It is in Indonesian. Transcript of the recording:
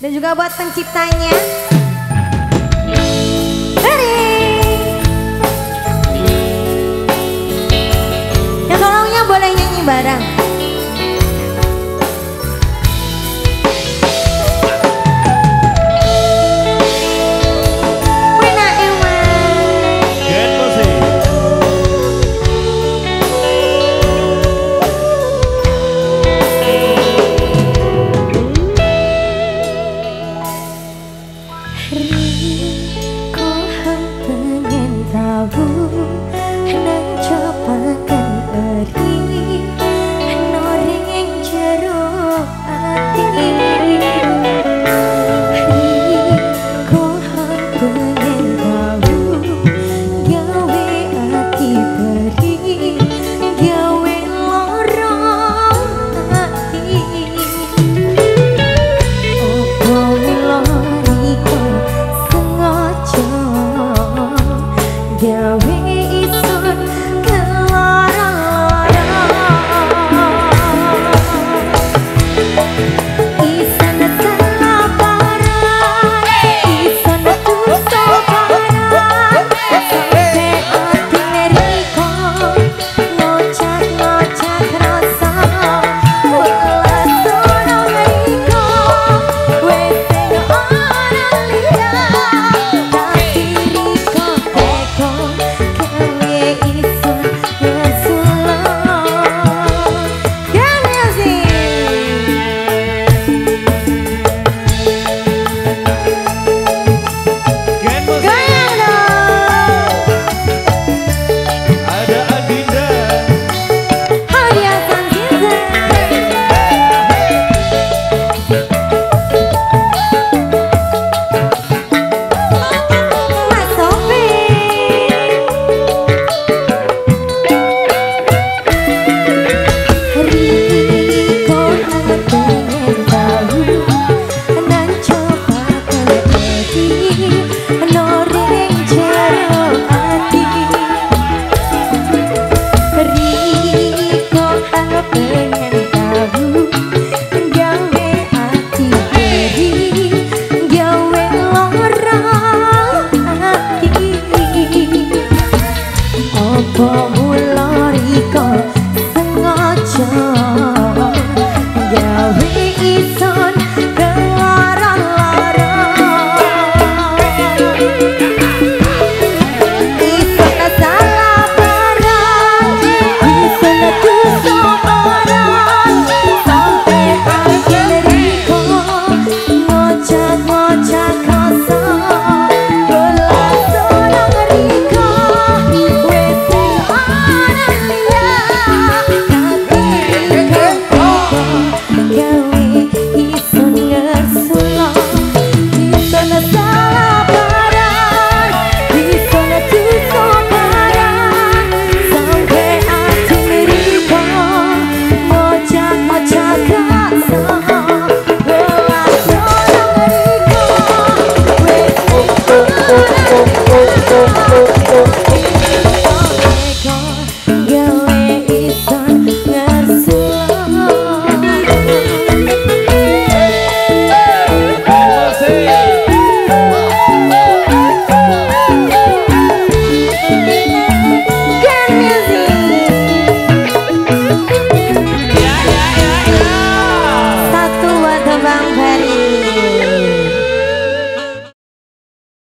Dan juga buat penciptanya. Ready. Yang tolongnya boleh nyanyi bareng. so